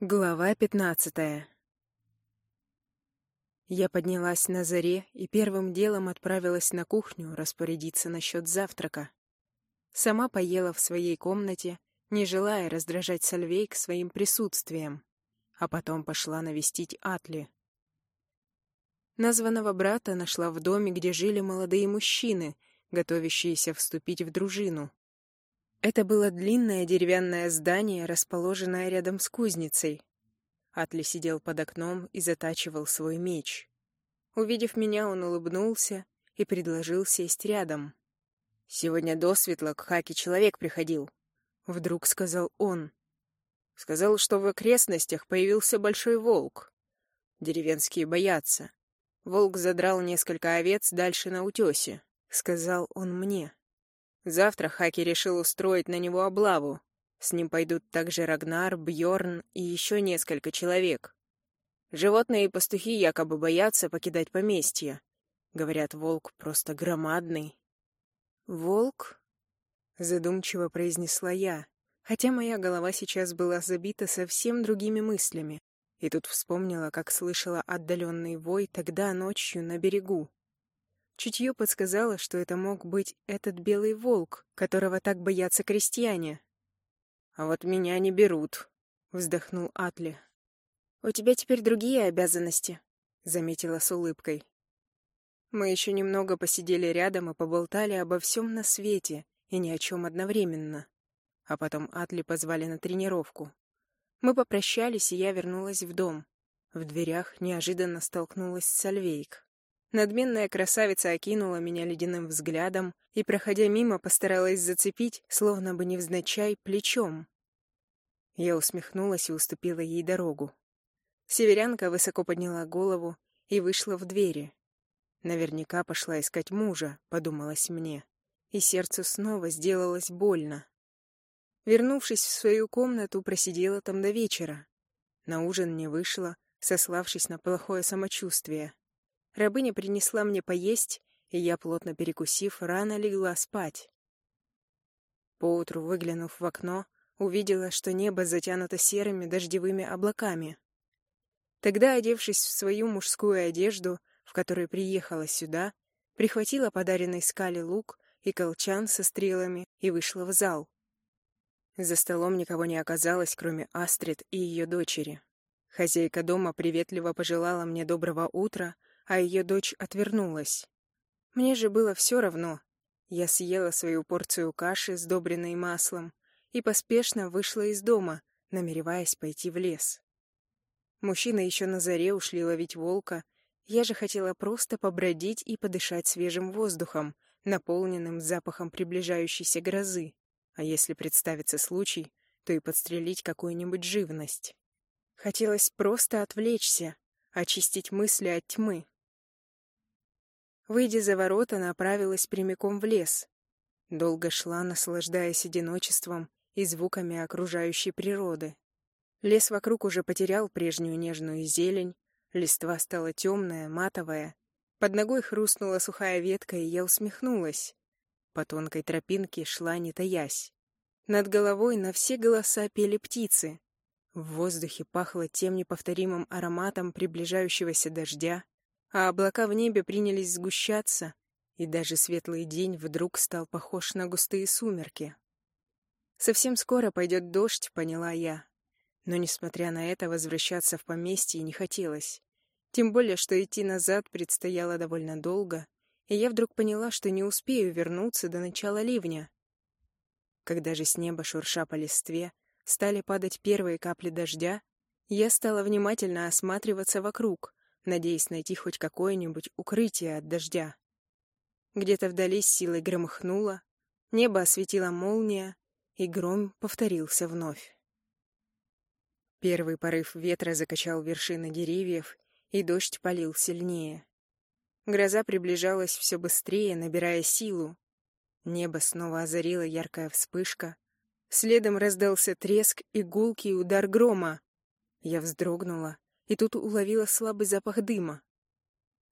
Глава пятнадцатая Я поднялась на заре и первым делом отправилась на кухню распорядиться насчет завтрака. Сама поела в своей комнате, не желая раздражать Сальвейк своим присутствием, а потом пошла навестить Атли. Названного брата нашла в доме, где жили молодые мужчины, готовящиеся вступить в дружину. Это было длинное деревянное здание, расположенное рядом с кузницей. Атли сидел под окном и затачивал свой меч. Увидев меня, он улыбнулся и предложил сесть рядом. «Сегодня досветло к Хаке человек приходил», — вдруг сказал он. «Сказал, что в окрестностях появился большой волк. Деревенские боятся. Волк задрал несколько овец дальше на утесе», — сказал он мне. Завтра Хаки решил устроить на него облаву. С ним пойдут также Рагнар, Бьорн и еще несколько человек. Животные и пастухи якобы боятся покидать поместье. Говорят, волк просто громадный. «Волк?» — задумчиво произнесла я, хотя моя голова сейчас была забита совсем другими мыслями. И тут вспомнила, как слышала отдаленный вой тогда ночью на берегу. Чутье подсказало, что это мог быть этот белый волк, которого так боятся крестьяне. «А вот меня не берут», — вздохнул Атли. «У тебя теперь другие обязанности», — заметила с улыбкой. Мы еще немного посидели рядом и поболтали обо всем на свете и ни о чем одновременно. А потом Атли позвали на тренировку. Мы попрощались, и я вернулась в дом. В дверях неожиданно столкнулась с Сальвейк. Надменная красавица окинула меня ледяным взглядом и, проходя мимо, постаралась зацепить, словно бы невзначай, плечом. Я усмехнулась и уступила ей дорогу. Северянка высоко подняла голову и вышла в двери. Наверняка пошла искать мужа, подумалось мне, и сердцу снова сделалось больно. Вернувшись в свою комнату, просидела там до вечера. На ужин не вышла, сославшись на плохое самочувствие. Рабыня принесла мне поесть, и я, плотно перекусив, рано легла спать. Поутру, выглянув в окно, увидела, что небо затянуто серыми дождевыми облаками. Тогда, одевшись в свою мужскую одежду, в которой приехала сюда, прихватила подаренный скале лук и колчан со стрелами и вышла в зал. За столом никого не оказалось, кроме Астрид и ее дочери. Хозяйка дома приветливо пожелала мне доброго утра, а ее дочь отвернулась. Мне же было все равно. Я съела свою порцию каши, сдобренной маслом, и поспешно вышла из дома, намереваясь пойти в лес. Мужчины еще на заре ушли ловить волка, я же хотела просто побродить и подышать свежим воздухом, наполненным запахом приближающейся грозы, а если представится случай, то и подстрелить какую-нибудь живность. Хотелось просто отвлечься, очистить мысли от тьмы. Выйдя за ворота, направилась прямиком в лес. Долго шла, наслаждаясь одиночеством и звуками окружающей природы. Лес вокруг уже потерял прежнюю нежную зелень, листва стала темная, матовая. Под ногой хрустнула сухая ветка, и я усмехнулась. По тонкой тропинке шла, не таясь. Над головой на все голоса пели птицы. В воздухе пахло тем неповторимым ароматом приближающегося дождя, а облака в небе принялись сгущаться, и даже светлый день вдруг стал похож на густые сумерки. Совсем скоро пойдет дождь, поняла я. Но, несмотря на это, возвращаться в поместье не хотелось. Тем более, что идти назад предстояло довольно долго, и я вдруг поняла, что не успею вернуться до начала ливня. Когда же с неба, шурша по листве, стали падать первые капли дождя, я стала внимательно осматриваться вокруг, надеясь найти хоть какое-нибудь укрытие от дождя. Где-то вдали с силой громыхнуло, небо осветила молния, и гром повторился вновь. Первый порыв ветра закачал вершины деревьев, и дождь полил сильнее. Гроза приближалась все быстрее, набирая силу. Небо снова озарила яркая вспышка. Следом раздался треск и гулкий удар грома. Я вздрогнула и тут уловила слабый запах дыма.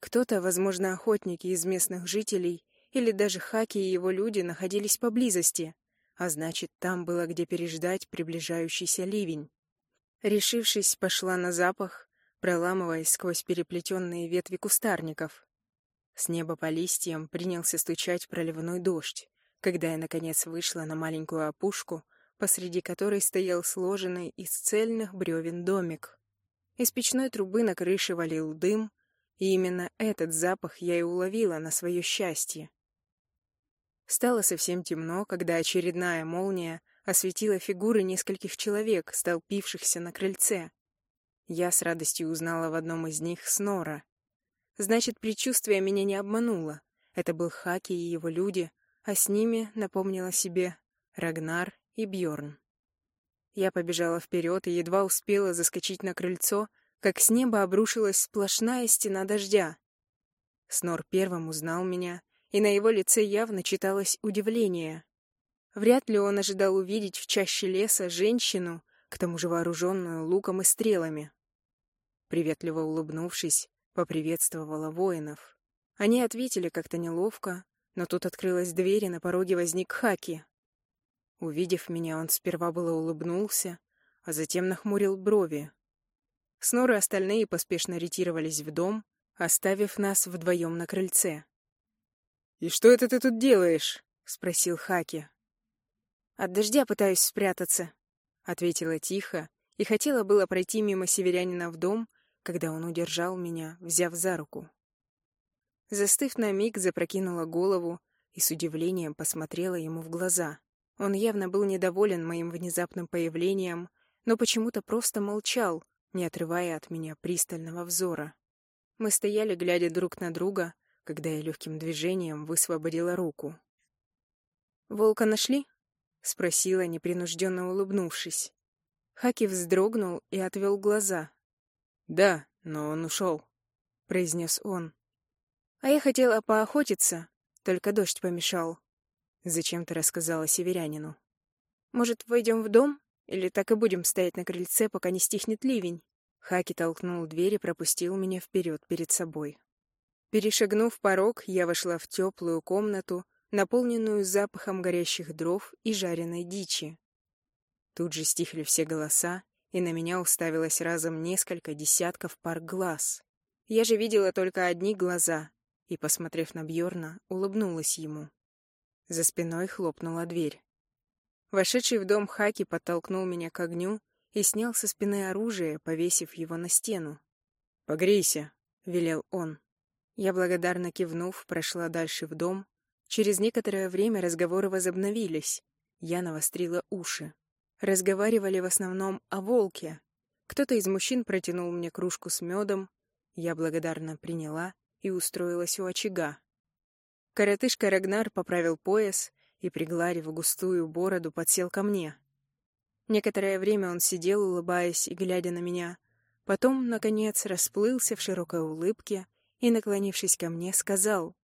Кто-то, возможно, охотники из местных жителей или даже Хаки и его люди находились поблизости, а значит, там было где переждать приближающийся ливень. Решившись, пошла на запах, проламываясь сквозь переплетенные ветви кустарников. С неба по листьям принялся стучать проливной дождь, когда я, наконец, вышла на маленькую опушку, посреди которой стоял сложенный из цельных бревен домик. Из печной трубы на крыше валил дым, и именно этот запах я и уловила на свое счастье. Стало совсем темно, когда очередная молния осветила фигуры нескольких человек, столпившихся на крыльце. Я с радостью узнала в одном из них Снора. Значит, предчувствие меня не обмануло. Это был Хаки и его люди, а с ними, напомнила себе, Рагнар и Бьорн. Я побежала вперед и едва успела заскочить на крыльцо, как с неба обрушилась сплошная стена дождя. Снор первым узнал меня, и на его лице явно читалось удивление. Вряд ли он ожидал увидеть в чаще леса женщину, к тому же вооруженную луком и стрелами. Приветливо улыбнувшись, поприветствовала воинов. Они ответили как-то неловко, но тут открылась дверь, и на пороге возник Хаки. Увидев меня, он сперва было улыбнулся, а затем нахмурил брови. Снор и остальные поспешно ретировались в дом, оставив нас вдвоем на крыльце. «И что это ты тут делаешь?» — спросил Хаки. «От дождя пытаюсь спрятаться», — ответила тихо и хотела было пройти мимо северянина в дом, когда он удержал меня, взяв за руку. Застыв на миг, запрокинула голову и с удивлением посмотрела ему в глаза. Он явно был недоволен моим внезапным появлением, но почему-то просто молчал, не отрывая от меня пристального взора. Мы стояли, глядя друг на друга, когда я легким движением высвободила руку. «Волка нашли?» — спросила, непринужденно улыбнувшись. Хаки вздрогнул и отвел глаза, «Да, но он ушел», — произнес он. «А я хотела поохотиться, только дождь помешал», — зачем-то рассказала северянину. «Может, войдем в дом? Или так и будем стоять на крыльце, пока не стихнет ливень?» Хаки толкнул дверь и пропустил меня вперед перед собой. Перешагнув порог, я вошла в теплую комнату, наполненную запахом горящих дров и жареной дичи. Тут же стихли все голоса, и на меня уставилось разом несколько десятков пар глаз. Я же видела только одни глаза, и, посмотрев на Бьорна, улыбнулась ему. За спиной хлопнула дверь. Вошедший в дом Хаки подтолкнул меня к огню и снял со спины оружие, повесив его на стену. «Погрейся», — велел он. Я, благодарно кивнув, прошла дальше в дом. Через некоторое время разговоры возобновились. Я навострила уши. Разговаривали в основном о волке. Кто-то из мужчин протянул мне кружку с медом, я благодарно приняла и устроилась у очага. Коротышка Рагнар поправил пояс и, пригладив густую бороду, подсел ко мне. Некоторое время он сидел, улыбаясь и глядя на меня, потом, наконец, расплылся в широкой улыбке и, наклонившись ко мне, сказал,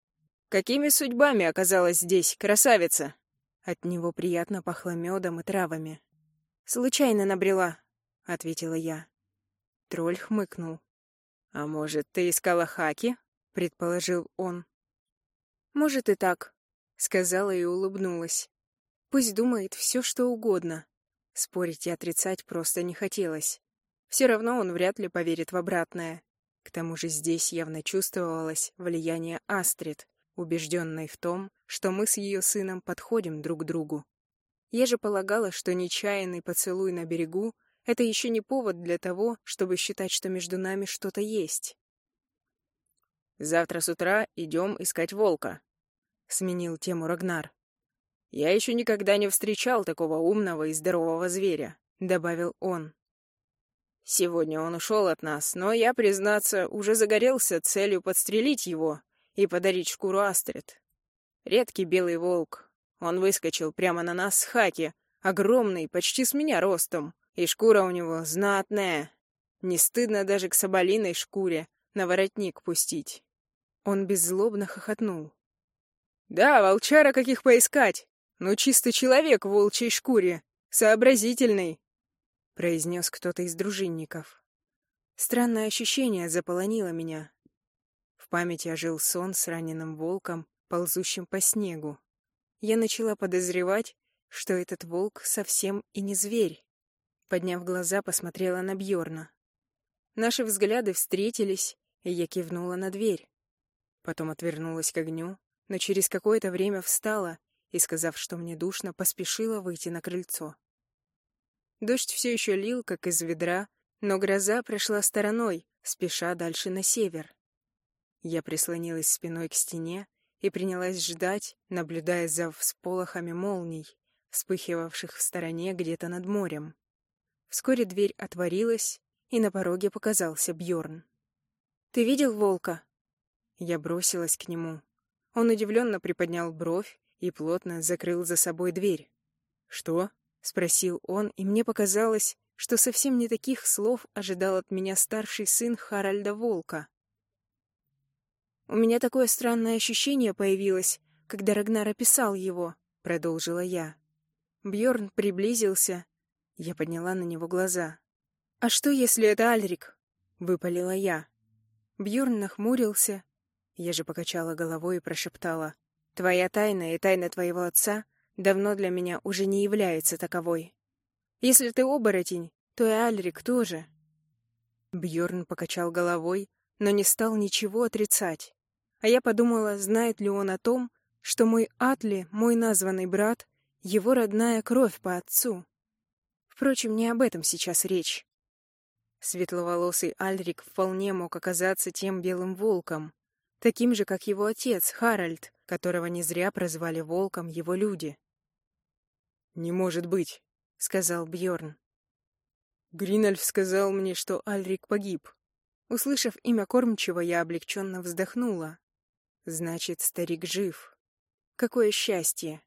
«Какими судьбами оказалась здесь, красавица?» От него приятно пахло медом и травами. «Случайно набрела», — ответила я. Тролль хмыкнул. «А может, ты искала хаки?» — предположил он. «Может и так», — сказала и улыбнулась. «Пусть думает все, что угодно». Спорить и отрицать просто не хотелось. Все равно он вряд ли поверит в обратное. К тому же здесь явно чувствовалось влияние Астрид, убежденной в том, что мы с ее сыном подходим друг к другу. Я же полагала, что нечаянный поцелуй на берегу — это еще не повод для того, чтобы считать, что между нами что-то есть. «Завтра с утра идем искать волка», — сменил тему Рагнар. «Я еще никогда не встречал такого умного и здорового зверя», — добавил он. «Сегодня он ушел от нас, но я, признаться, уже загорелся целью подстрелить его и подарить шкуру Астрид. Редкий белый волк, он выскочил прямо на нас с хаки, огромный, почти с меня ростом, и шкура у него знатная. Не стыдно даже к соболиной шкуре на воротник пустить. Он беззлобно хохотнул. «Да, волчара каких поискать! Ну, чисто человек в волчьей шкуре, сообразительный!» — произнес кто-то из дружинников. Странное ощущение заполонило меня. В памяти ожил сон с раненым волком, ползущим по снегу я начала подозревать, что этот волк совсем и не зверь. Подняв глаза, посмотрела на Бьорна. Наши взгляды встретились, и я кивнула на дверь. Потом отвернулась к огню, но через какое-то время встала и, сказав, что мне душно, поспешила выйти на крыльцо. Дождь все еще лил, как из ведра, но гроза прошла стороной, спеша дальше на север. Я прислонилась спиной к стене и принялась ждать, наблюдая за всполохами молний, вспыхивавших в стороне где-то над морем. Вскоре дверь отворилась, и на пороге показался Бьорн. «Ты видел волка?» Я бросилась к нему. Он удивленно приподнял бровь и плотно закрыл за собой дверь. «Что?» — спросил он, и мне показалось, что совсем не таких слов ожидал от меня старший сын Харальда Волка. «У меня такое странное ощущение появилось, когда Рагнар описал его», — продолжила я. Бьорн приблизился. Я подняла на него глаза. «А что, если это Альрик?» — выпалила я. Бьорн нахмурился. Я же покачала головой и прошептала. «Твоя тайна и тайна твоего отца давно для меня уже не является таковой. Если ты оборотень, то и Альрик тоже». Бьорн покачал головой, но не стал ничего отрицать. А я подумала, знает ли он о том, что мой Атли, мой названный брат, его родная кровь по отцу. Впрочем, не об этом сейчас речь. Светловолосый Альрик вполне мог оказаться тем белым волком, таким же, как его отец, Харальд, которого не зря прозвали волком его люди. «Не может быть», — сказал Бьорн. Гринальф сказал мне, что Альрик погиб. Услышав имя кормчего, я облегченно вздохнула. Значит, старик жив. Какое счастье!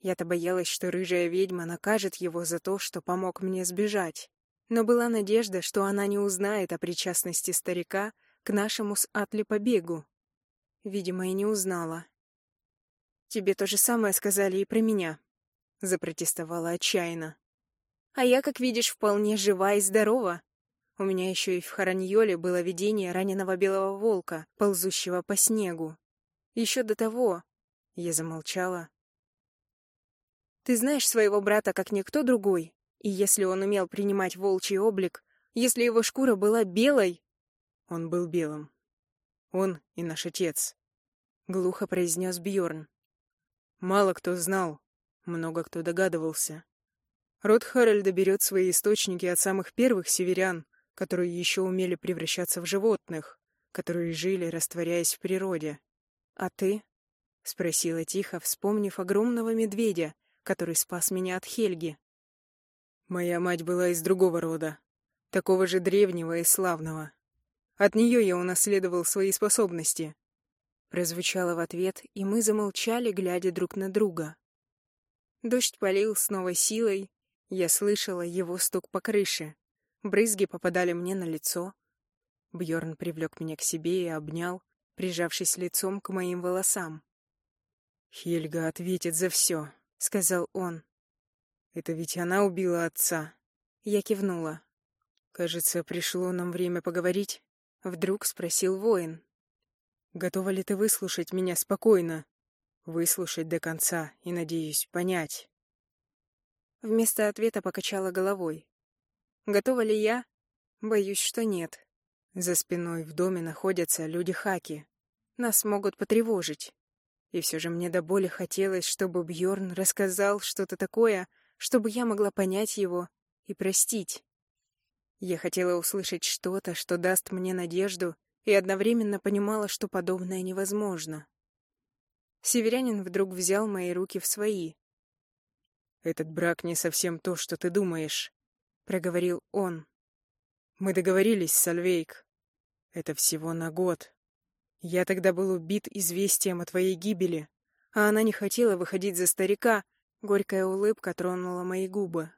Я-то боялась, что рыжая ведьма накажет его за то, что помог мне сбежать. Но была надежда, что она не узнает о причастности старика к нашему с Атли побегу. Видимо, и не узнала. «Тебе то же самое сказали и про меня», — запротестовала отчаянно. «А я, как видишь, вполне жива и здорова. У меня еще и в Хараньоле было видение раненого белого волка, ползущего по снегу. Еще до того...» Я замолчала, ты знаешь своего брата как никто другой, и если он умел принимать волчий облик, если его шкура была белой... Он был белым. Он и наш отец. Глухо произнес Бьорн. Мало кто знал, много кто догадывался. Род Харальда берет свои источники от самых первых северян, которые еще умели превращаться в животных, которые жили, растворяясь в природе. «А ты?» — спросила тихо, вспомнив огромного медведя, который спас меня от Хельги. Моя мать была из другого рода, такого же древнего и славного. От нее я унаследовал свои способности. Прозвучало в ответ, и мы замолчали, глядя друг на друга. Дождь полил с новой силой, я слышала его стук по крыше. Брызги попадали мне на лицо. Бьорн привлек меня к себе и обнял, прижавшись лицом к моим волосам. «Хельга ответит за все», — сказал он. «Это ведь она убила отца». Я кивнула. «Кажется, пришло нам время поговорить», — вдруг спросил воин. «Готова ли ты выслушать меня спокойно? Выслушать до конца и, надеюсь, понять?» Вместо ответа покачала головой. «Готова ли я? Боюсь, что нет. За спиной в доме находятся люди-хаки. Нас могут потревожить. И все же мне до боли хотелось, чтобы Бьорн рассказал что-то такое, чтобы я могла понять его и простить. Я хотела услышать что-то, что даст мне надежду, и одновременно понимала, что подобное невозможно. Северянин вдруг взял мои руки в свои. «Этот брак не совсем то, что ты думаешь», — проговорил он. «Мы договорились, Сальвейк. Это всего на год. Я тогда был убит известием о твоей гибели, а она не хотела выходить за старика. Горькая улыбка тронула мои губы.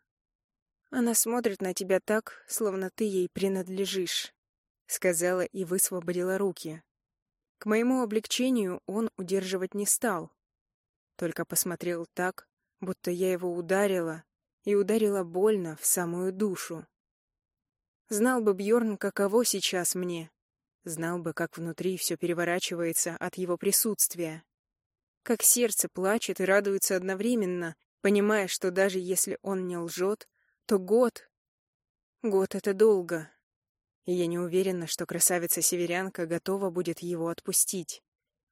Она смотрит на тебя так, словно ты ей принадлежишь, сказала и высвободила руки. К моему облегчению он удерживать не стал, только посмотрел так, будто я его ударила, и ударила больно в самую душу. Знал бы Бьорн, каково сейчас мне, Знал бы, как внутри все переворачивается от его присутствия. Как сердце плачет и радуется одновременно, понимая, что даже если он не лжет, то год Год — это долго. И я не уверена, что красавица-северянка готова будет его отпустить.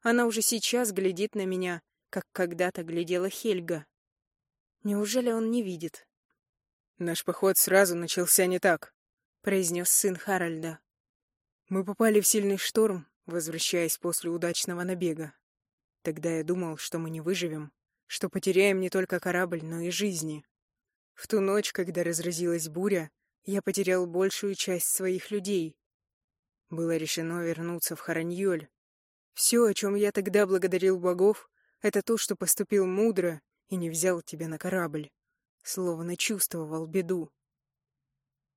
Она уже сейчас глядит на меня, как когда-то глядела Хельга. Неужели он не видит? «Наш поход сразу начался не так», — произнес сын Харальда. «Мы попали в сильный шторм, возвращаясь после удачного набега. Тогда я думал, что мы не выживем, что потеряем не только корабль, но и жизни. В ту ночь, когда разразилась буря, я потерял большую часть своих людей. Было решено вернуться в Хараньоль. Все, о чем я тогда благодарил богов, это то, что поступил мудро и не взял тебя на корабль. Словно чувствовал беду.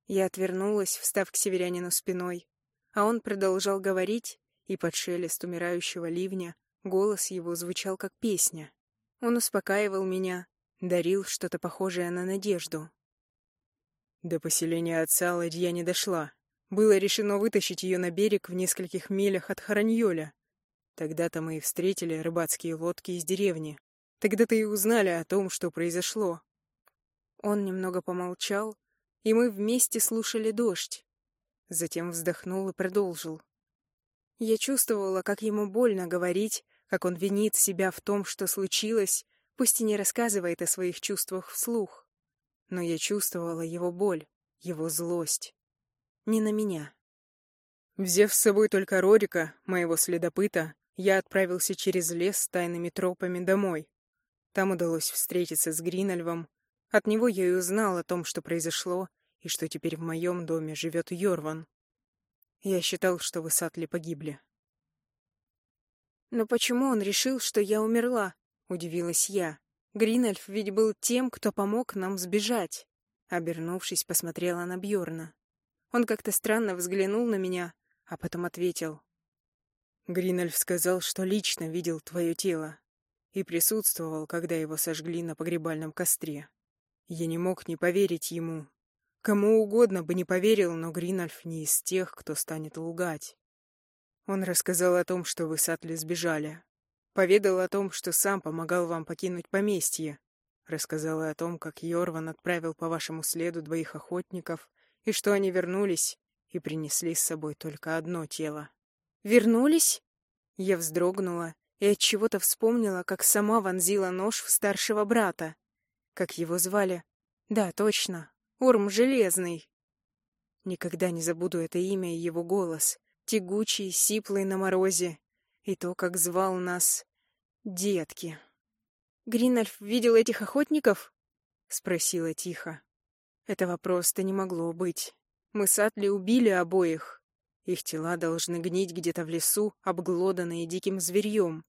Я отвернулась, встав к северянину спиной, а он продолжал говорить, и под шелест умирающего ливня голос его звучал как песня. Он успокаивал меня, дарил что-то похожее на надежду. До поселения отца ладья не дошла. Было решено вытащить ее на берег в нескольких милях от Хараньоля. Тогда-то мы и встретили рыбацкие лодки из деревни. Тогда-то и узнали о том, что произошло. Он немного помолчал, и мы вместе слушали дождь. Затем вздохнул и продолжил. Я чувствовала, как ему больно говорить, как он винит себя в том, что случилось, пусть и не рассказывает о своих чувствах вслух. Но я чувствовала его боль, его злость. Не на меня. Взяв с собой только Рорика, моего следопыта, я отправился через лес с тайными тропами домой. Там удалось встретиться с Гринальвом. От него я и узнал о том, что произошло, и что теперь в моем доме живет Йорван. Я считал, что вы с Атли погибли. «Но почему он решил, что я умерла?» — удивилась я. «Гринальф ведь был тем, кто помог нам сбежать». Обернувшись, посмотрела на Бьорна. Он как-то странно взглянул на меня, а потом ответил. «Гринальф сказал, что лично видел твое тело и присутствовал, когда его сожгли на погребальном костре. Я не мог не поверить ему. Кому угодно бы не поверил, но Гринальф не из тех, кто станет лгать. Он рассказал о том, что вы с Атли сбежали. Поведал о том, что сам помогал вам покинуть поместье. Рассказал о том, как Йорван отправил по вашему следу двоих охотников, и что они вернулись и принесли с собой только одно тело. «Вернулись?» Я вздрогнула и от чего то вспомнила, как сама вонзила нож в старшего брата. Как его звали? Да, точно. Урм Железный. Никогда не забуду это имя и его голос тягучий, сиплый на морозе, и то, как звал нас детки. «Гринальф видел этих охотников?» — спросила тихо. Этого просто не могло быть. Мы с Атли убили обоих. Их тела должны гнить где-то в лесу, обглоданные диким зверьем.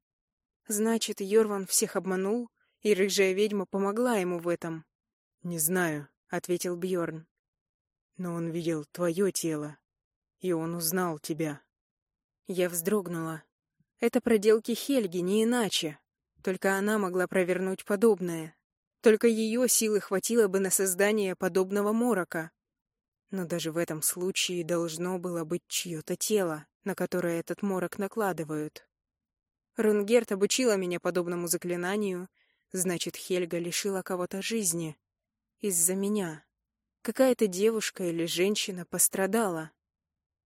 Значит, Йорван всех обманул, и рыжая ведьма помогла ему в этом. «Не знаю», — ответил Бьорн. «Но он видел твое тело, и он узнал тебя. Я вздрогнула. Это проделки Хельги, не иначе. Только она могла провернуть подобное. Только ее силы хватило бы на создание подобного морока. Но даже в этом случае должно было быть чье-то тело, на которое этот морок накладывают. Рунгерт обучила меня подобному заклинанию, значит, Хельга лишила кого-то жизни. Из-за меня. Какая-то девушка или женщина пострадала.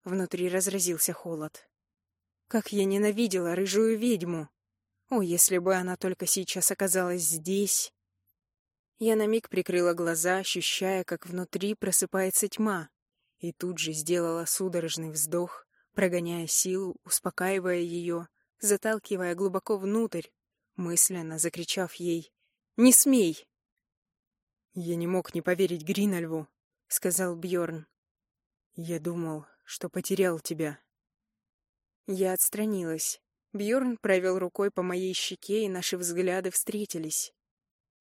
Внутри разразился холод. Как я ненавидела рыжую ведьму! О, если бы она только сейчас оказалась здесь! Я на миг прикрыла глаза, ощущая, как внутри просыпается тьма, и тут же сделала судорожный вздох, прогоняя силу, успокаивая ее, заталкивая глубоко внутрь, мысленно закричав ей «Не смей!» «Я не мог не поверить Гринальву», — сказал Бьорн. «Я думал, что потерял тебя. Я отстранилась. Бьорн провел рукой по моей щеке, и наши взгляды встретились.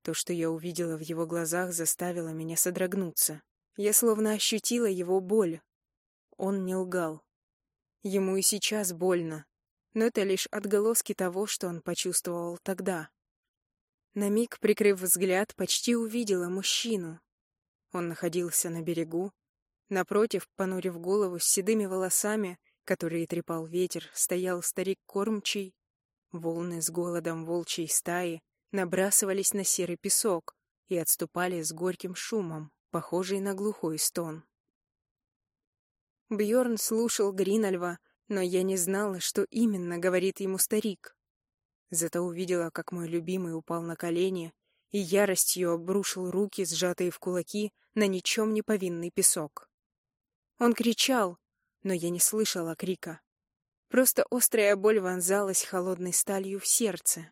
То, что я увидела в его глазах, заставило меня содрогнуться. Я словно ощутила его боль. Он не лгал. Ему и сейчас больно, но это лишь отголоски того, что он почувствовал тогда. На миг, прикрыв взгляд, почти увидела мужчину. Он находился на берегу, Напротив, понурив голову с седыми волосами, которые трепал ветер, стоял старик кормчий. Волны с голодом волчьей стаи набрасывались на серый песок и отступали с горьким шумом, похожий на глухой стон. Бьорн слушал Гринальва, но я не знала, что именно говорит ему старик. Зато увидела, как мой любимый упал на колени и яростью обрушил руки, сжатые в кулаки, на ничем не повинный песок. Он кричал, но я не слышала крика. Просто острая боль вонзалась холодной сталью в сердце.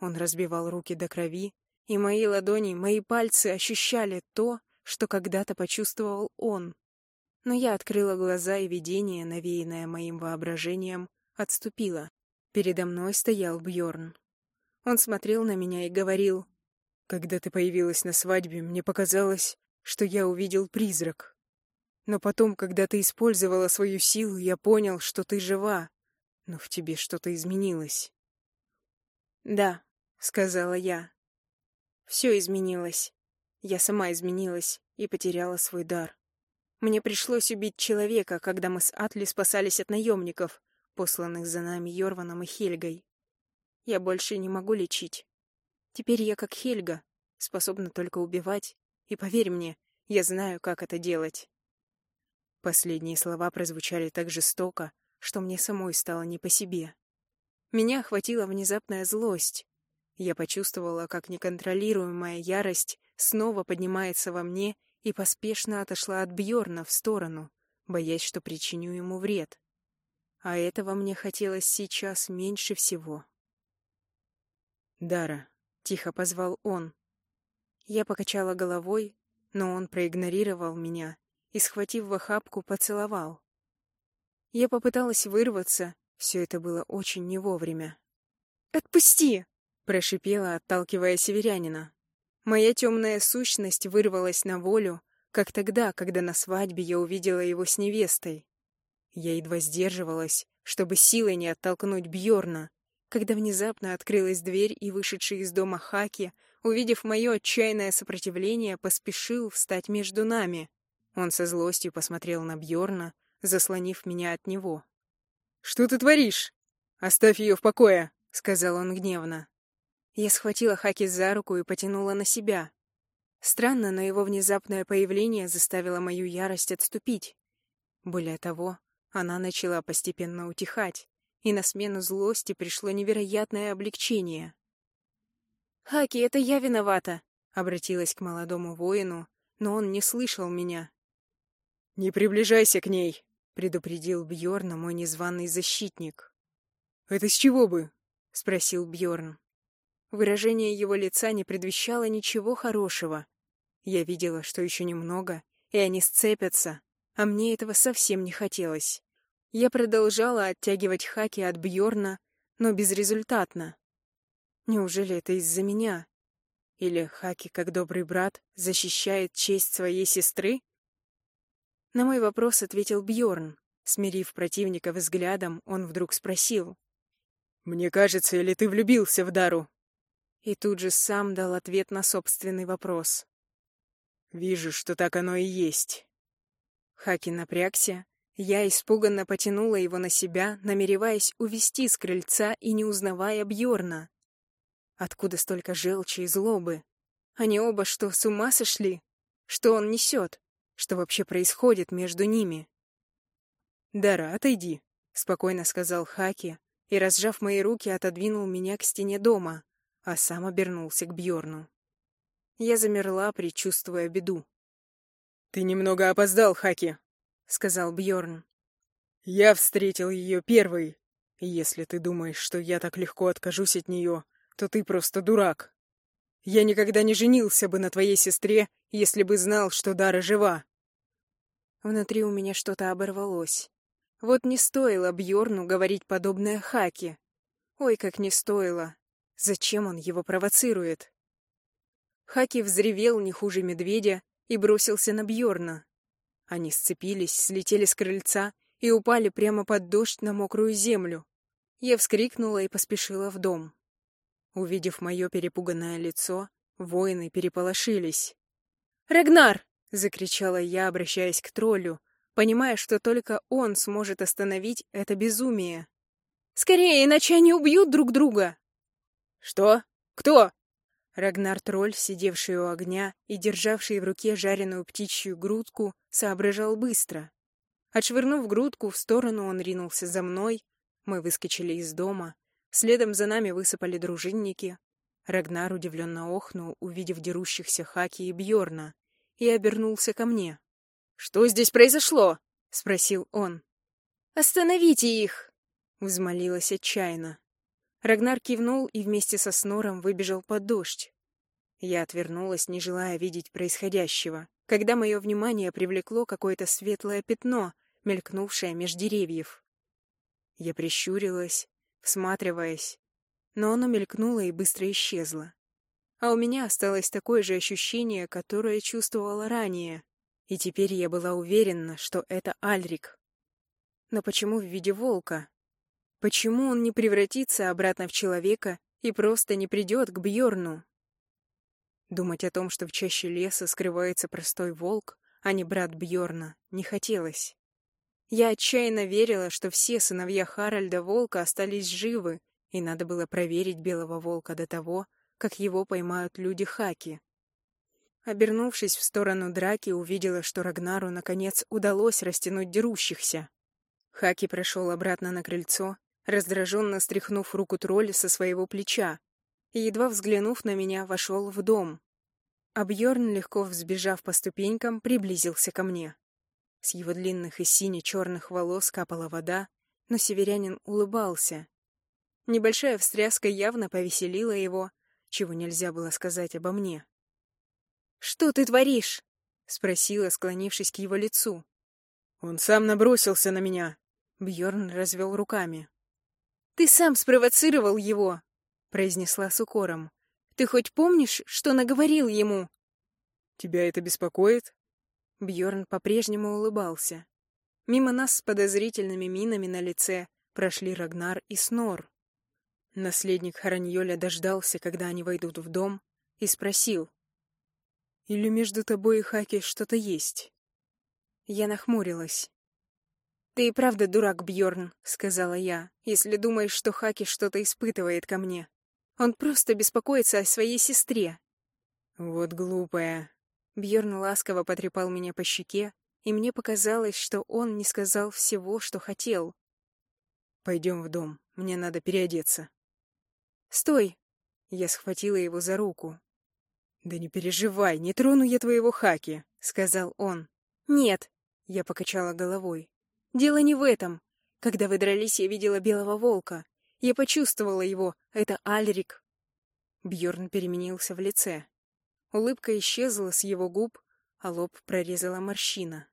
Он разбивал руки до крови, и мои ладони, мои пальцы ощущали то, что когда-то почувствовал он. Но я открыла глаза, и видение, навеянное моим воображением, отступило. Передо мной стоял Бьорн. Он смотрел на меня и говорил, «Когда ты появилась на свадьбе, мне показалось, что я увидел призрак. Но потом, когда ты использовала свою силу, я понял, что ты жива, но в тебе что-то изменилось». «Да», — сказала я. «Все изменилось. Я сама изменилась и потеряла свой дар. Мне пришлось убить человека, когда мы с Атли спасались от наемников, посланных за нами Йорваном и Хельгой. Я больше не могу лечить. Теперь я как Хельга, способна только убивать, и поверь мне, я знаю, как это делать. Последние слова прозвучали так жестоко, что мне самой стало не по себе. Меня охватила внезапная злость. Я почувствовала, как неконтролируемая ярость снова поднимается во мне и поспешно отошла от Бьорна в сторону, боясь, что причиню ему вред. А этого мне хотелось сейчас меньше всего. «Дара», — тихо позвал он. Я покачала головой, но он проигнорировал меня и, схватив в охапку, поцеловал. Я попыталась вырваться, все это было очень не вовремя. «Отпусти!» — прошипела, отталкивая северянина. Моя темная сущность вырвалась на волю, как тогда, когда на свадьбе я увидела его с невестой. Я едва сдерживалась, чтобы силой не оттолкнуть Бьорна, когда внезапно открылась дверь, и вышедший из дома Хаки, увидев мое отчаянное сопротивление, поспешил встать между нами. Он со злостью посмотрел на Бьорна, заслонив меня от него. «Что ты творишь? Оставь ее в покое!» — сказал он гневно. Я схватила Хаки за руку и потянула на себя. Странно, но его внезапное появление заставило мою ярость отступить. Более того, она начала постепенно утихать, и на смену злости пришло невероятное облегчение. «Хаки, это я виновата!» — обратилась к молодому воину, но он не слышал меня. «Не приближайся к ней!» — предупредил Бьорна мой незваный защитник. «Это с чего бы?» — спросил Бьорн. Выражение его лица не предвещало ничего хорошего. Я видела, что еще немного, и они сцепятся, а мне этого совсем не хотелось. Я продолжала оттягивать хаки от Бьорна, но безрезультатно. Неужели это из-за меня? Или Хаки, как добрый брат, защищает честь своей сестры? На мой вопрос ответил Бьорн. Смирив противника взглядом, он вдруг спросил. «Мне кажется, или ты влюбился в Дару?» И тут же сам дал ответ на собственный вопрос. «Вижу, что так оно и есть». Хаки напрягся. Я испуганно потянула его на себя, намереваясь увести с крыльца и не узнавая Бьорна. Откуда столько желчи и злобы? Они оба что, с ума сошли? Что он несет? Что вообще происходит между ними? «Дара, отойди», — спокойно сказал Хаки и, разжав мои руки, отодвинул меня к стене дома а сам обернулся к Бьорну. Я замерла, предчувствуя беду. «Ты немного опоздал, Хаки», — сказал Бьорн. «Я встретил ее первой. Если ты думаешь, что я так легко откажусь от нее, то ты просто дурак. Я никогда не женился бы на твоей сестре, если бы знал, что Дара жива». Внутри у меня что-то оборвалось. Вот не стоило Бьорну говорить подобное Хаки. Ой, как не стоило. Зачем он его провоцирует? Хаки взревел не хуже медведя и бросился на Бьорна. Они сцепились, слетели с крыльца и упали прямо под дождь на мокрую землю. Я вскрикнула и поспешила в дом. Увидев мое перепуганное лицо, воины переполошились. «Рагнар!» — закричала я, обращаясь к троллю, понимая, что только он сможет остановить это безумие. «Скорее, иначе они убьют друг друга!» «Что? Кто?» Рагнар-тролль, сидевший у огня и державший в руке жареную птичью грудку, соображал быстро. Отшвырнув грудку в сторону, он ринулся за мной. Мы выскочили из дома. Следом за нами высыпали дружинники. Рагнар удивленно охнул, увидев дерущихся Хаки и Бьорна, и обернулся ко мне. «Что здесь произошло?» — спросил он. «Остановите их!» — взмолилась отчаянно. Рагнар кивнул и вместе со Снором выбежал под дождь. Я отвернулась, не желая видеть происходящего, когда мое внимание привлекло какое-то светлое пятно, мелькнувшее меж деревьев. Я прищурилась, всматриваясь, но оно мелькнуло и быстро исчезло. А у меня осталось такое же ощущение, которое чувствовала ранее, и теперь я была уверена, что это Альрик. Но почему в виде волка? Почему он не превратится обратно в человека и просто не придет к Бьорну? Думать о том, что в чаще леса скрывается простой волк, а не брат Бьорна, не хотелось. Я отчаянно верила, что все сыновья Харальда Волка остались живы, и надо было проверить Белого Волка до того, как его поймают люди Хаки. Обернувшись в сторону драки, увидела, что Рагнару наконец удалось растянуть дерущихся. Хаки прошел обратно на крыльцо раздраженно стряхнув руку тролля со своего плеча, и, едва взглянув на меня, вошел в дом. А Бьерн, легко взбежав по ступенькам, приблизился ко мне. С его длинных и сине-черных волос капала вода, но северянин улыбался. Небольшая встряска явно повеселила его, чего нельзя было сказать обо мне. «Что ты творишь?» — спросила, склонившись к его лицу. «Он сам набросился на меня!» Бьорн развел руками. «Ты сам спровоцировал его», — произнесла с укором. «Ты хоть помнишь, что наговорил ему?» «Тебя это беспокоит?» Бьорн по-прежнему улыбался. Мимо нас с подозрительными минами на лице прошли Рагнар и Снор. Наследник Хараньоля дождался, когда они войдут в дом, и спросил. «Или между тобой и Хаки что-то есть?» Я нахмурилась. «Ты и правда дурак, Бьорн, сказала я, «если думаешь, что Хаки что-то испытывает ко мне. Он просто беспокоится о своей сестре». «Вот глупая». Бьорн ласково потрепал меня по щеке, и мне показалось, что он не сказал всего, что хотел. «Пойдем в дом, мне надо переодеться». «Стой!» Я схватила его за руку. «Да не переживай, не трону я твоего Хаки», — сказал он. «Нет», — я покачала головой. Дело не в этом. Когда вы дрались, я видела белого волка. Я почувствовала его. Это Альрик. Бьорн переменился в лице. Улыбка исчезла с его губ, а лоб прорезала морщина.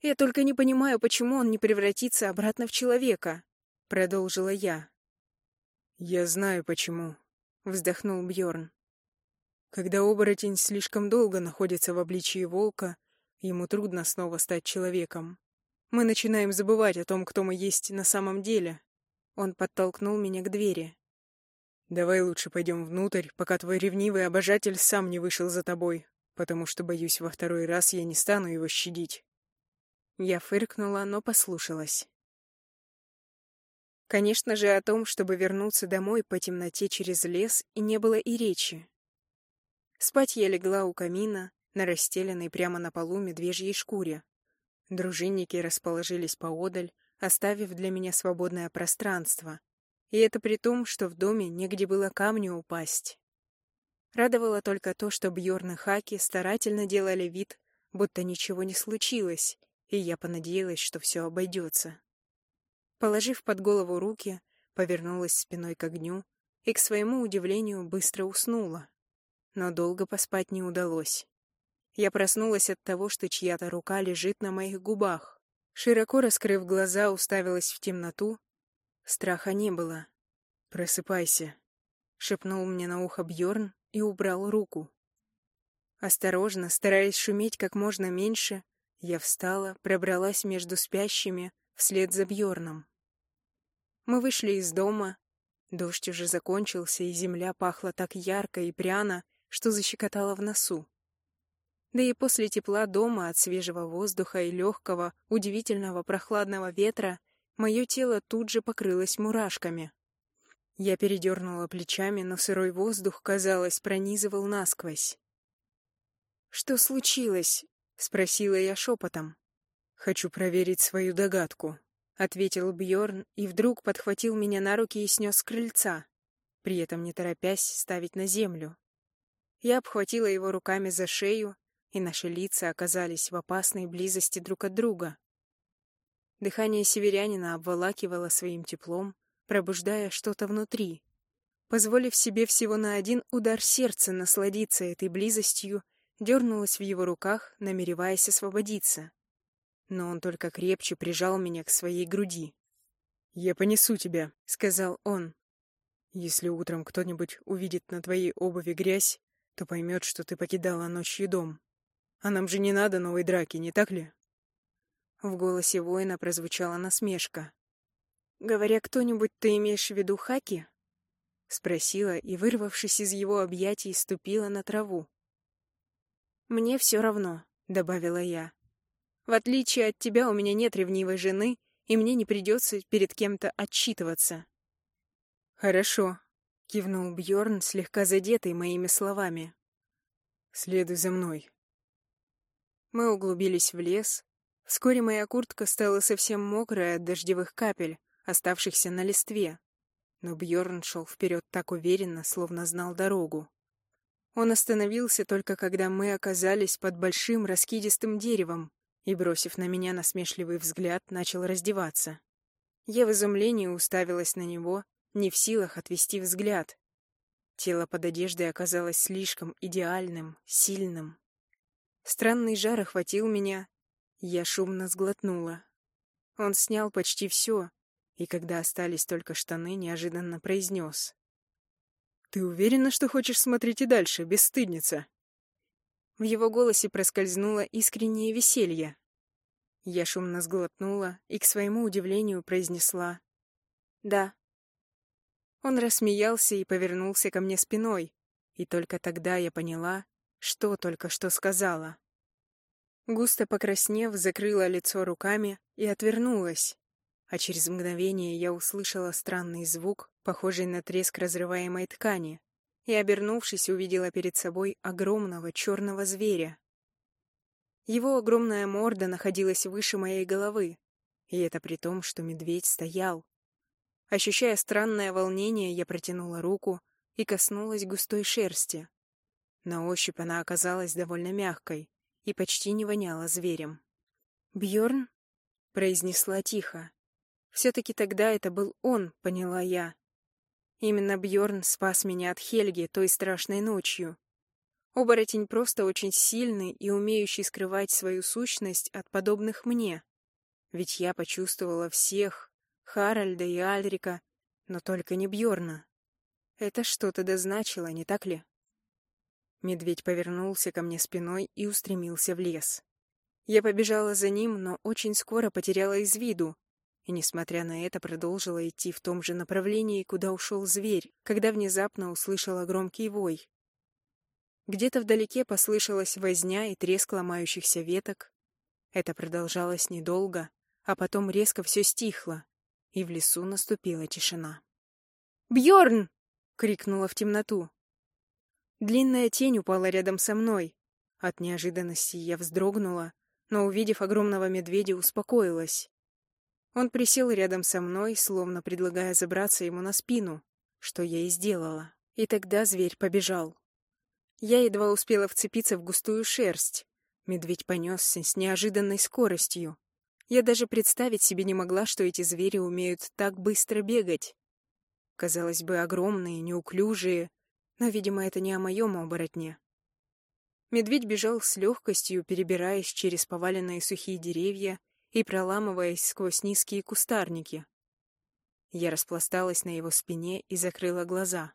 «Я только не понимаю, почему он не превратится обратно в человека», — продолжила я. «Я знаю, почему», — вздохнул Бьорн. «Когда оборотень слишком долго находится в обличии волка, ему трудно снова стать человеком. Мы начинаем забывать о том, кто мы есть на самом деле. Он подтолкнул меня к двери. Давай лучше пойдем внутрь, пока твой ревнивый обожатель сам не вышел за тобой, потому что, боюсь, во второй раз я не стану его щадить. Я фыркнула, но послушалась. Конечно же, о том, чтобы вернуться домой по темноте через лес, и не было и речи. Спать я легла у камина, на расстеленной прямо на полу медвежьей шкуре. Дружинники расположились поодаль, оставив для меня свободное пространство. И это при том, что в доме негде было камню упасть. Радовало только то, что Бьорн и Хаки старательно делали вид, будто ничего не случилось, и я понадеялась, что все обойдется. Положив под голову руки, повернулась спиной к огню и, к своему удивлению, быстро уснула. Но долго поспать не удалось. Я проснулась от того, что чья-то рука лежит на моих губах. Широко раскрыв глаза, уставилась в темноту. Страха не было. «Просыпайся», — шепнул мне на ухо Бьорн и убрал руку. Осторожно, стараясь шуметь как можно меньше, я встала, пробралась между спящими вслед за Бьорном. Мы вышли из дома. Дождь уже закончился, и земля пахла так ярко и пряно, что защекотала в носу. Да и после тепла дома от свежего воздуха и легкого, удивительного прохладного ветра мое тело тут же покрылось мурашками. Я передернула плечами, но сырой воздух, казалось, пронизывал насквозь. «Что случилось?» — спросила я шепотом. «Хочу проверить свою догадку», — ответил Бьорн и вдруг подхватил меня на руки и снес с крыльца, при этом не торопясь ставить на землю. Я обхватила его руками за шею, и наши лица оказались в опасной близости друг от друга. Дыхание северянина обволакивало своим теплом, пробуждая что-то внутри. Позволив себе всего на один удар сердца насладиться этой близостью, дернулась в его руках, намереваясь освободиться. Но он только крепче прижал меня к своей груди. «Я понесу тебя», — сказал он. «Если утром кто-нибудь увидит на твоей обуви грязь, то поймет, что ты покидала ночью дом. А нам же не надо новой драки, не так ли?» В голосе воина прозвучала насмешка. «Говоря кто-нибудь, ты имеешь в виду Хаки?» Спросила и, вырвавшись из его объятий, ступила на траву. «Мне все равно», — добавила я. «В отличие от тебя, у меня нет ревнивой жены, и мне не придется перед кем-то отчитываться». «Хорошо», — кивнул Бьорн, слегка задетый моими словами. «Следуй за мной». Мы углубились в лес. Вскоре моя куртка стала совсем мокрая от дождевых капель, оставшихся на листве. Но Бьорн шел вперед так уверенно, словно знал дорогу. Он остановился только когда мы оказались под большим раскидистым деревом и, бросив на меня насмешливый взгляд, начал раздеваться. Я в изумлении уставилась на него, не в силах отвести взгляд. Тело под одеждой оказалось слишком идеальным, сильным. Странный жар охватил меня, я шумно сглотнула. Он снял почти все, и когда остались только штаны, неожиданно произнес. «Ты уверена, что хочешь смотреть и дальше, бесстыдница?» В его голосе проскользнуло искреннее веселье. Я шумно сглотнула и, к своему удивлению, произнесла «Да». Он рассмеялся и повернулся ко мне спиной, и только тогда я поняла, что только что сказала. Густо покраснев, закрыла лицо руками и отвернулась, а через мгновение я услышала странный звук, похожий на треск разрываемой ткани, и, обернувшись, увидела перед собой огромного черного зверя. Его огромная морда находилась выше моей головы, и это при том, что медведь стоял. Ощущая странное волнение, я протянула руку и коснулась густой шерсти. На ощупь она оказалась довольно мягкой и почти не воняла зверем. Бьорн произнесла тихо. Все-таки тогда это был он, поняла я. Именно Бьорн спас меня от Хельги той страшной ночью. Оборотень просто очень сильный и умеющий скрывать свою сущность от подобных мне. Ведь я почувствовала всех, Харальда и Альрика, но только не Бьорна. Это что-то дозначило, не так ли? Медведь повернулся ко мне спиной и устремился в лес. Я побежала за ним, но очень скоро потеряла из виду, и, несмотря на это, продолжила идти в том же направлении, куда ушел зверь, когда внезапно услышала громкий вой. Где-то вдалеке послышалась возня и треск ломающихся веток. Это продолжалось недолго, а потом резко все стихло, и в лесу наступила тишина. Бьорн! крикнула в темноту. Длинная тень упала рядом со мной. От неожиданности я вздрогнула, но, увидев огромного медведя, успокоилась. Он присел рядом со мной, словно предлагая забраться ему на спину, что я и сделала. И тогда зверь побежал. Я едва успела вцепиться в густую шерсть. Медведь понесся с неожиданной скоростью. Я даже представить себе не могла, что эти звери умеют так быстро бегать. Казалось бы, огромные, неуклюжие, но, видимо, это не о моем оборотне. Медведь бежал с легкостью, перебираясь через поваленные сухие деревья и проламываясь сквозь низкие кустарники. Я распласталась на его спине и закрыла глаза.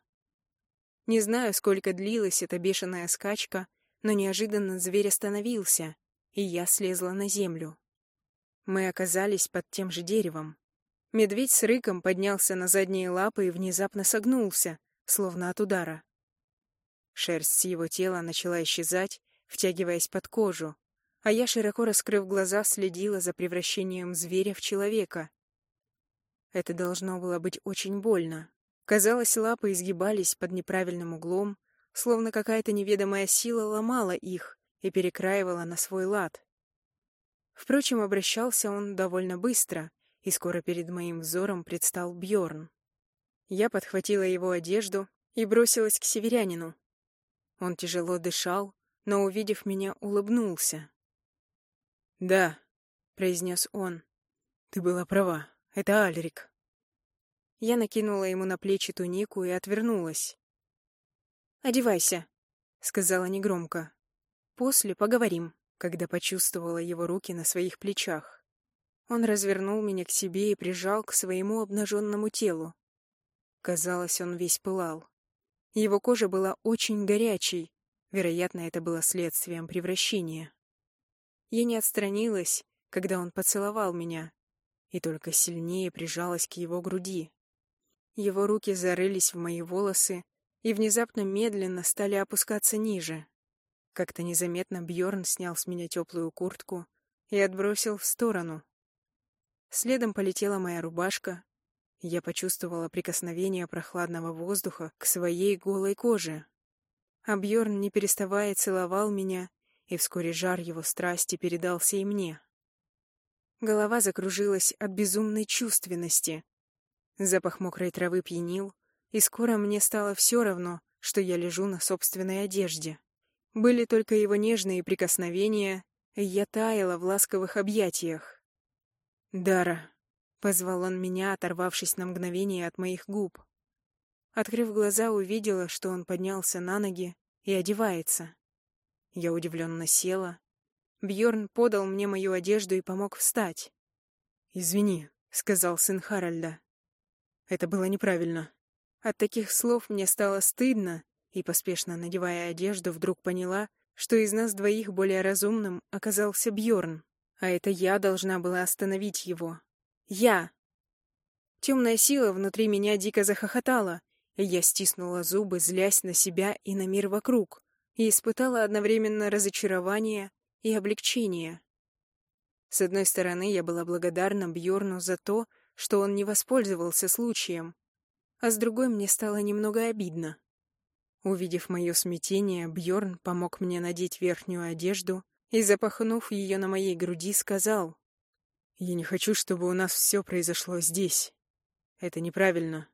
Не знаю, сколько длилась эта бешеная скачка, но неожиданно зверь остановился, и я слезла на землю. Мы оказались под тем же деревом. Медведь с рыком поднялся на задние лапы и внезапно согнулся, словно от удара. Шерсть с его тела начала исчезать, втягиваясь под кожу, а я, широко раскрыв глаза, следила за превращением зверя в человека. Это должно было быть очень больно. Казалось, лапы изгибались под неправильным углом, словно какая-то неведомая сила ломала их и перекраивала на свой лад. Впрочем, обращался он довольно быстро, и скоро перед моим взором предстал Бьорн. Я подхватила его одежду и бросилась к северянину. Он тяжело дышал, но, увидев меня, улыбнулся. «Да», — произнес он, — «ты была права, это Альрик». Я накинула ему на плечи тунику и отвернулась. «Одевайся», — сказала негромко. «После поговорим», когда почувствовала его руки на своих плечах. Он развернул меня к себе и прижал к своему обнаженному телу. Казалось, он весь пылал. Его кожа была очень горячей, вероятно, это было следствием превращения. Я не отстранилась, когда он поцеловал меня, и только сильнее прижалась к его груди. Его руки зарылись в мои волосы и внезапно медленно стали опускаться ниже. Как-то незаметно Бьорн снял с меня теплую куртку и отбросил в сторону. Следом полетела моя рубашка, я почувствовала прикосновение прохладного воздуха к своей голой коже. А Бьорн, не переставая, целовал меня, и вскоре жар его страсти передался и мне. Голова закружилась от безумной чувственности. Запах мокрой травы пьянил, и скоро мне стало все равно, что я лежу на собственной одежде. Были только его нежные прикосновения, и я таяла в ласковых объятиях. «Дара», — позвал он меня, оторвавшись на мгновение от моих губ. Открыв глаза, увидела, что он поднялся на ноги и одевается. Я удивленно села. Бьорн подал мне мою одежду и помог встать. «Извини», — сказал сын Харальда. «Это было неправильно». От таких слов мне стало стыдно, и, поспешно надевая одежду, вдруг поняла, что из нас двоих более разумным оказался Бьорн. А это я должна была остановить его. Я! Темная сила внутри меня дико захохотала, и я стиснула зубы, злясь на себя и на мир вокруг, и испытала одновременно разочарование и облегчение. С одной стороны, я была благодарна Бьорну за то, что он не воспользовался случаем, а с другой мне стало немного обидно. Увидев мое смятение, Бьорн помог мне надеть верхнюю одежду и, запахнув ее на моей груди, сказал, «Я не хочу, чтобы у нас все произошло здесь. Это неправильно.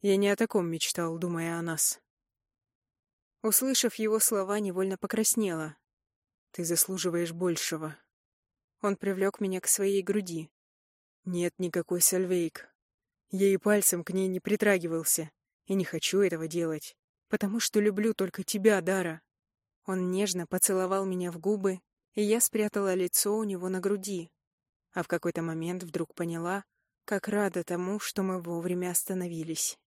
Я не о таком мечтал, думая о нас». Услышав его слова, невольно покраснела. «Ты заслуживаешь большего». Он привлек меня к своей груди. «Нет никакой Сальвейк. Я и пальцем к ней не притрагивался, и не хочу этого делать, потому что люблю только тебя, Дара». Он нежно поцеловал меня в губы и я спрятала лицо у него на груди. А в какой-то момент вдруг поняла, как рада тому, что мы вовремя остановились.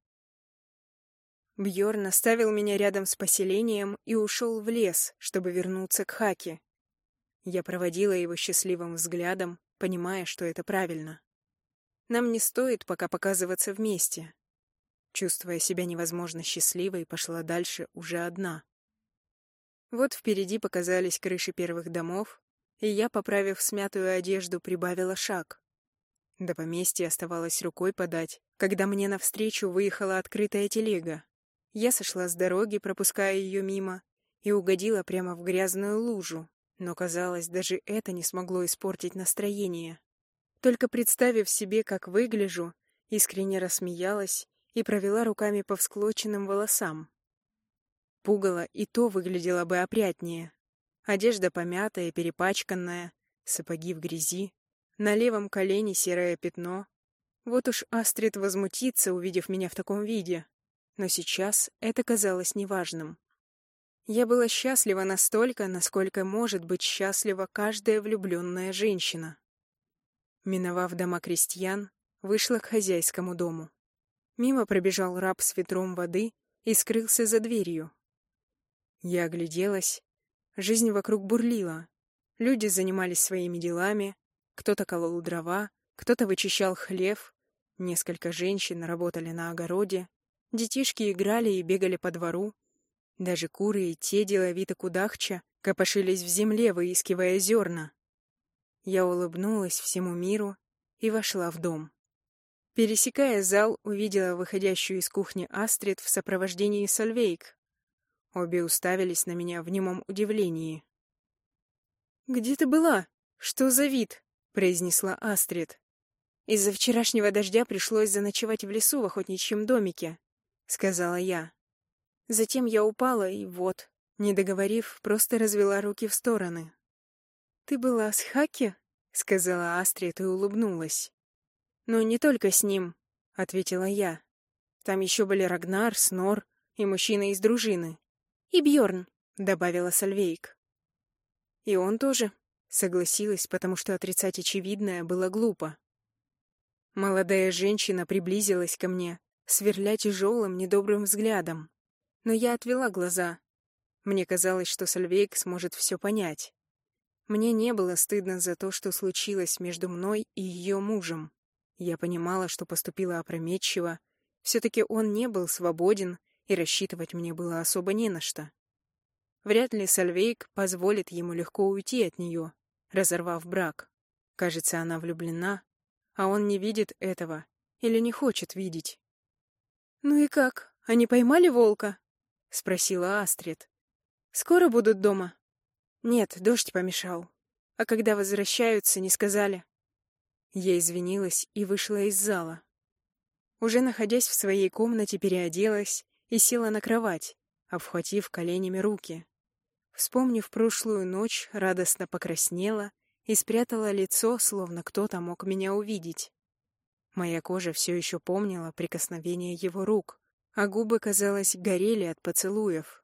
Бьорн оставил меня рядом с поселением и ушел в лес, чтобы вернуться к Хаке. Я проводила его счастливым взглядом, понимая, что это правильно. Нам не стоит пока показываться вместе. Чувствуя себя невозможно счастливой, пошла дальше уже одна. Вот впереди показались крыши первых домов, и я, поправив смятую одежду, прибавила шаг. До поместья оставалось рукой подать, когда мне навстречу выехала открытая телега. Я сошла с дороги, пропуская ее мимо, и угодила прямо в грязную лужу, но, казалось, даже это не смогло испортить настроение. Только представив себе, как выгляжу, искренне рассмеялась и провела руками по всклоченным волосам. Пугало и то выглядело бы опрятнее. Одежда помятая, перепачканная, сапоги в грязи, на левом колене серое пятно. Вот уж Астрид возмутится, увидев меня в таком виде. Но сейчас это казалось неважным. Я была счастлива настолько, насколько может быть счастлива каждая влюбленная женщина. Миновав дома крестьян, вышла к хозяйскому дому. Мимо пробежал раб с ведром воды и скрылся за дверью. Я огляделась. Жизнь вокруг бурлила. Люди занимались своими делами. Кто-то колол дрова, кто-то вычищал хлев. Несколько женщин работали на огороде. Детишки играли и бегали по двору. Даже куры и те деловито кудахча копошились в земле, выискивая зерна. Я улыбнулась всему миру и вошла в дом. Пересекая зал, увидела выходящую из кухни Астрид в сопровождении Сальвейк, Обе уставились на меня в немом удивлении. «Где ты была?» «Что за вид?» — произнесла Астрид. «Из-за вчерашнего дождя пришлось заночевать в лесу в охотничьем домике», — сказала я. Затем я упала, и вот, не договорив, просто развела руки в стороны. «Ты была с Хаки?» — сказала Астрид и улыбнулась. «Но не только с ним», — ответила я. «Там еще были Рагнар, Снор и мужчина из дружины. И Бьорн, добавила Сальвейк. «И он тоже», Согласилась, потому что отрицать очевидное было глупо. Молодая женщина приблизилась ко мне, сверля тяжелым, недобрым взглядом. Но я отвела глаза. Мне казалось, что Сальвейк сможет все понять. Мне не было стыдно за то, что случилось между мной и ее мужем. Я понимала, что поступила опрометчиво. Все-таки он не был свободен, и рассчитывать мне было особо не на что. Вряд ли Сальвейк позволит ему легко уйти от нее, разорвав брак. Кажется, она влюблена, а он не видит этого или не хочет видеть. «Ну и как? Они поймали волка?» — спросила Астрид. «Скоро будут дома?» «Нет, дождь помешал. А когда возвращаются, не сказали». Я извинилась и вышла из зала. Уже находясь в своей комнате, переоделась и села на кровать, обхватив коленями руки. Вспомнив прошлую ночь, радостно покраснела и спрятала лицо, словно кто-то мог меня увидеть. Моя кожа все еще помнила прикосновение его рук, а губы, казалось, горели от поцелуев.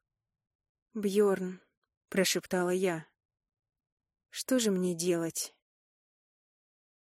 Бьорн, прошептала я. «Что же мне делать?»